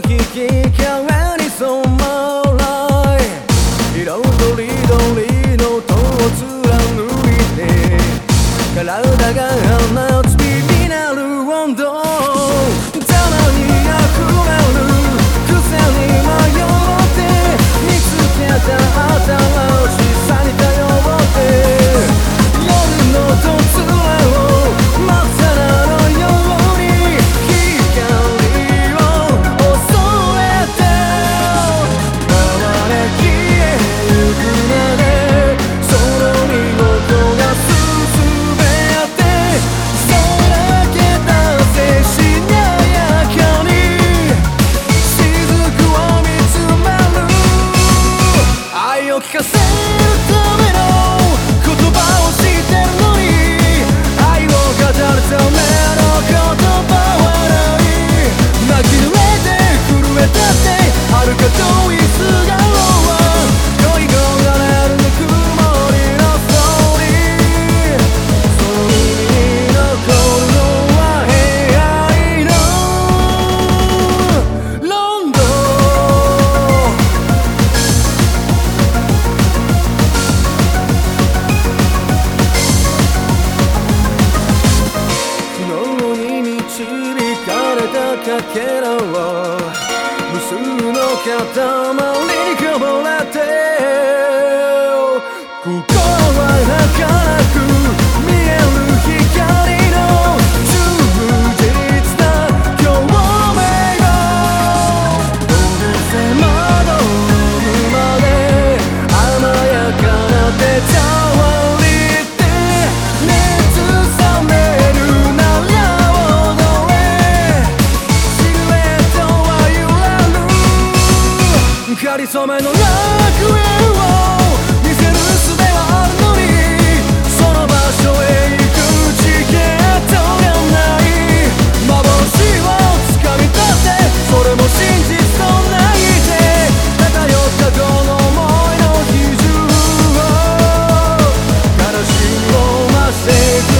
kikikawa que eu. かけろ無数の塊染めの楽園を見せる。術はあるのに。その場所へ行くチケットがない幻を掴み取ってそれも真実と泣いて漂ったこの思いの比重を。悲しみを増していく